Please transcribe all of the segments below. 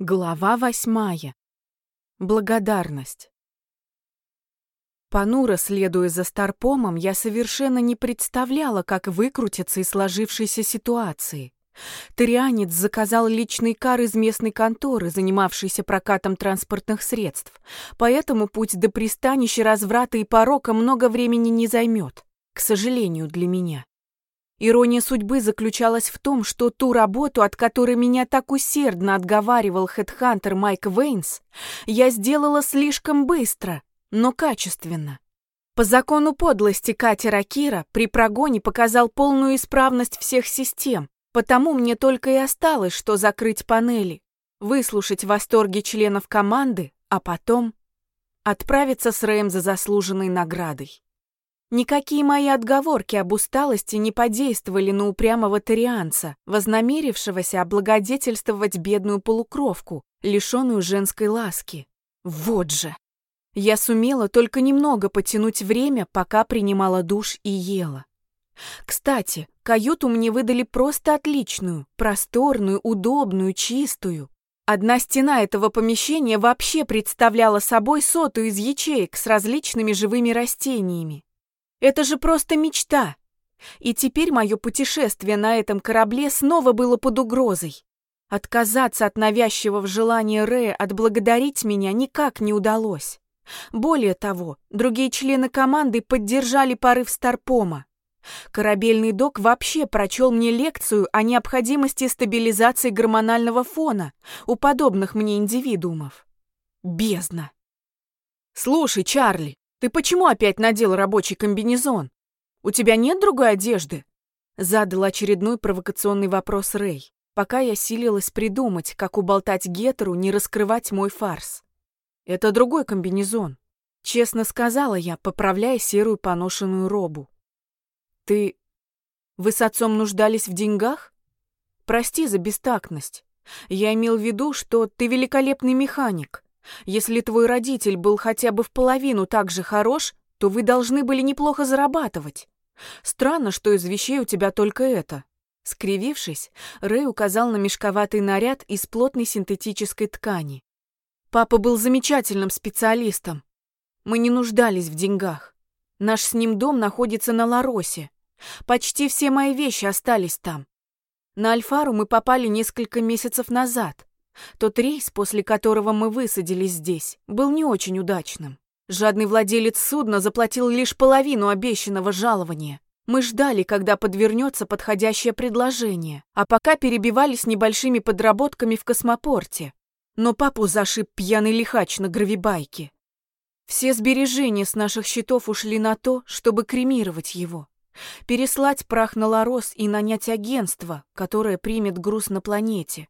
Глава восьмая. Благодарность. Понуро следуя за Старпомом, я совершенно не представляла, как выкрутиться из сложившейся ситуации. Торианец заказал личный кар из местной конторы, занимавшейся прокатом транспортных средств, поэтому путь до пристанища разврата и порока много времени не займет, к сожалению, для меня. Ирония судьбы заключалась в том, что ту работу, от которой меня так усердно отговаривал хедхантер Майк Вейнс, я сделала слишком быстро, но качественно. По закону подлости катера Кира при прогоне показал полную исправность всех систем, потому мне только и осталось, что закрыть панели, выслушать восторги членов команды, а потом отправиться с Рэем за заслуженной наградой. Никакие мои отговорки об усталости не подействовали на упрямого тарианца, вознамерившегося облагодетельствовать бедную полукровку, лишенную женской ласки. Вот же! Я сумела только немного потянуть время, пока принимала душ и ела. Кстати, каюту мне выдали просто отличную, просторную, удобную, чистую. Одна стена этого помещения вообще представляла собой соту из ячеек с различными живыми растениями. Это же просто мечта. И теперь мое путешествие на этом корабле снова было под угрозой. Отказаться от навязчивого желания Рэя отблагодарить меня никак не удалось. Более того, другие члены команды поддержали порыв Старпома. Корабельный док вообще прочел мне лекцию о необходимости стабилизации гормонального фона у подобных мне индивидуумов. Бездна. «Слушай, Чарли, ты почему опять надел рабочий комбинезон? У тебя нет другой одежды?» Задал очередной провокационный вопрос Рэй, пока я силилась придумать, как уболтать Гетеру не раскрывать мой фарс. «Это другой комбинезон», — честно сказала я, поправляя серую поношенную робу. «Ты... Вы с отцом нуждались в деньгах? Прости за бестактность. Я имел в виду, что ты великолепный механик. Если твой родитель был хотя бы в половину так же хорош, то вы должны были неплохо зарабатывать. Странно, что из вещей у тебя только это. Скривившись, Рэй указал на мешковатый наряд из плотной синтетической ткани. Папа был замечательным специалистом. Мы не нуждались в деньгах. Наш с ним дом находится на Ларосе. Почти все мои вещи остались там. На Альфару мы попали несколько месяцев назад. Тот рейс, после которого мы высадились здесь, был не очень удачным. Жадный владелец судна заплатил лишь половину обещанного жалования. Мы ждали, когда подвернется подходящее предложение, а пока перебивались небольшими подработками в космопорте. Но папу зашиб пьяный лихач на гравибайке. Все сбережения с наших счетов ушли на то, чтобы кремировать его. Переслать прах на Ларос и нанять агентство, которое примет груз на планете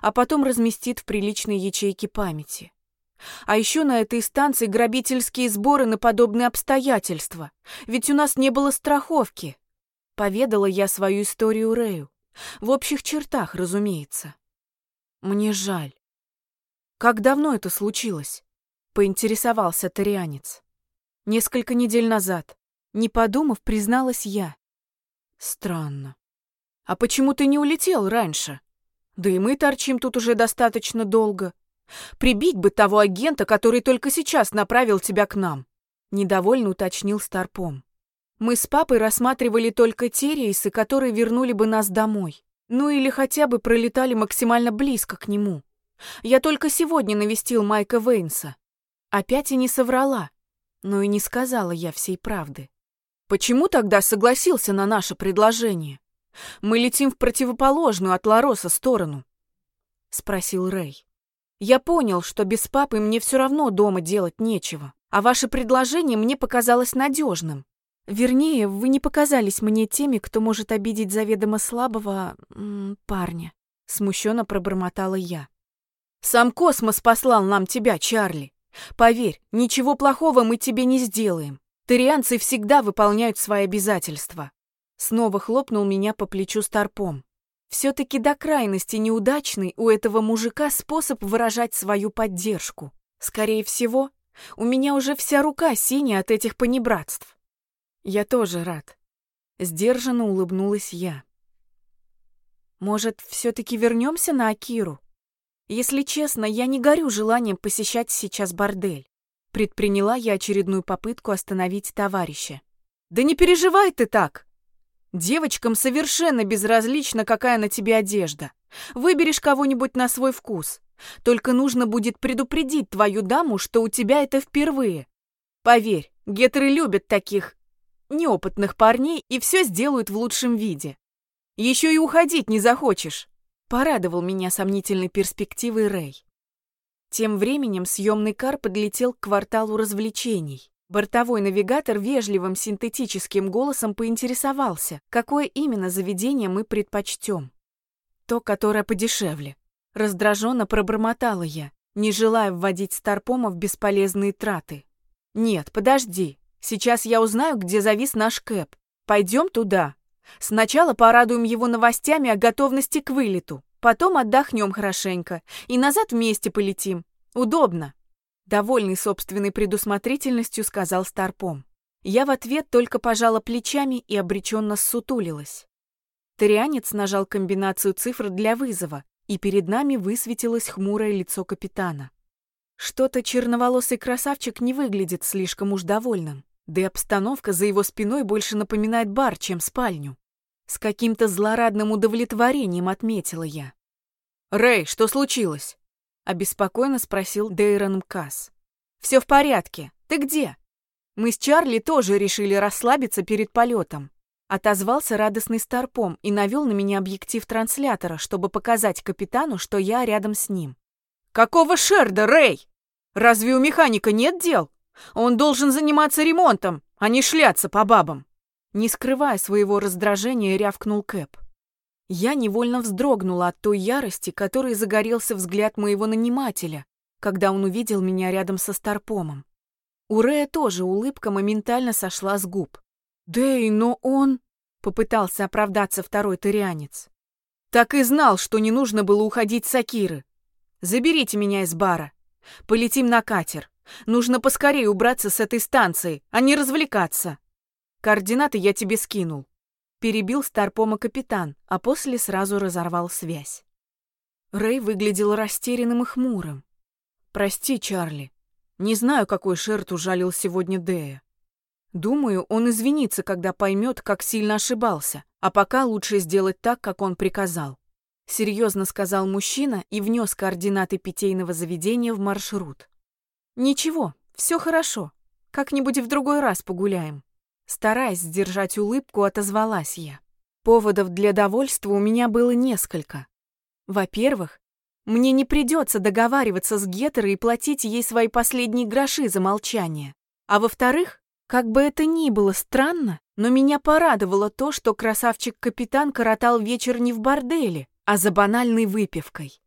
а потом разместит в приличной ячейке памяти. А еще на этой станции грабительские сборы на подобные обстоятельства, ведь у нас не было страховки. Поведала я свою историю Рэю. В общих чертах, разумеется. Мне жаль. Как давно это случилось? Поинтересовался тарианец. Несколько недель назад. Не подумав, призналась я. Странно. А почему ты не улетел раньше? Да и мы торчим тут уже достаточно долго. Прибить бы того агента, который только сейчас направил тебя к нам. Недовольно уточнил Старпом. Мы с папой рассматривали только те рейсы, которые вернули бы нас домой. Ну или хотя бы пролетали максимально близко к нему. Я только сегодня навестил Майка Вейнса. Опять и не соврала. Но и не сказала я всей правды. Почему тогда согласился на наше предложение? Мы летим в противоположную от Лароса сторону?» — спросил Рэй. «Я понял, что без папы мне все равно дома делать нечего, а ваше предложение мне показалось надежным. Вернее, вы не показались мне теми, кто может обидеть заведомо слабого м, парня», — смущенно пробормотала я. «Сам космос послал нам тебя, Чарли. Поверь, ничего плохого мы тебе не сделаем. Тарианцы всегда выполняют свои обязательства. Снова хлопнул меня по плечу старпом. Все-таки до крайности неудачный у этого мужика способ выражать свою поддержку. Скорее всего, у меня уже вся рука синяя от этих понебратств. Я тоже рад. Сдержанно улыбнулась я. Может, все-таки вернемся на Акиру? Если честно, я не горю желанием посещать сейчас бордель. Предприняла я очередную попытку остановить товарища. Да не переживай ты так. Девочкам совершенно безразлично, какая на тебе одежда. Выберешь кого-нибудь на свой вкус. Только нужно будет предупредить твою даму, что у тебя это впервые. Поверь, гетеры любят таких неопытных парней и все сделают в лучшем виде. Еще и уходить не захочешь. Порадовал меня сомнительной перспективой Рэй. Тем временем съемный кар подлетел к кварталу развлечений. Бортовой навигатор вежливым синтетическим голосом поинтересовался, какое именно заведение мы предпочтем. То, которое подешевле. Раздраженно пробормотала я, не желая вводить Старпома в бесполезные траты. Нет, подожди. Сейчас я узнаю, где завис наш Кэп. Пойдем туда. Сначала порадуем его новостями о готовности к вылету. Потом отдохнем хорошенько и назад вместе полетим. Удобно. Довольный собственной предусмотрительностью, сказал Старпом. Я в ответ только пожала плечами и обреченно ссутулилась. Тарианец нажал комбинацию цифр для вызова, и перед нами высветилось хмурое лицо капитана. Что-то черноволосый красавчик не выглядит слишком уж довольным. Да и обстановка за его спиной больше напоминает бар, чем спальню. С каким-то злорадным удовлетворением отметила я. «Рэй, что случилось?» — обеспокоенно спросил Дейрон Мкас. «Все в порядке. Ты где?» Мы с Чарли тоже решили расслабиться перед полетом. Отозвался радостный старпом и навел на меня объектив транслятора, чтобы показать капитану, что я рядом с ним. «Какого шерда, Рэй? Разве у механика нет дел?» Он должен заниматься ремонтом, а не шляться по бабам. Не скрывая своего раздражения, рявкнул Кэп. Я невольно вздрогнула от той ярости, которой загорелся взгляд моего нанимателя, когда он увидел меня рядом со Старпомом. У Рэя тоже улыбка моментально сошла с губ. «Дэй, но он...» — попытался оправдаться второй тырянец. «Так и знал, что не нужно было уходить с Акиры. Заберите меня из бара. Полетим на катер. Нужно поскорее убраться с этой станции, а не развлекаться. Координаты я тебе скинул. Перебил Старпома капитан, а после сразу разорвал связь. Рэй выглядел растерянным и хмурым. «Прости, Чарли. Не знаю, какой шерт ужалил сегодня Дея. Думаю, он извинится, когда поймет, как сильно ошибался, а пока лучше сделать так, как он приказал. Серьезно сказал мужчина и внес координаты питейного заведения в маршрут. «Ничего, все хорошо. Как-нибудь в другой раз погуляем». Стараясь сдержать улыбку, отозвалась я. Поводов для довольства у меня было несколько. Во-первых, мне не придется договариваться с Гетерой и платить ей свои последние гроши за молчание. А во-вторых, как бы это ни было странно, но меня порадовало то, что красавчик-капитан коротал вечер не в борделе, а за банальной выпивкой.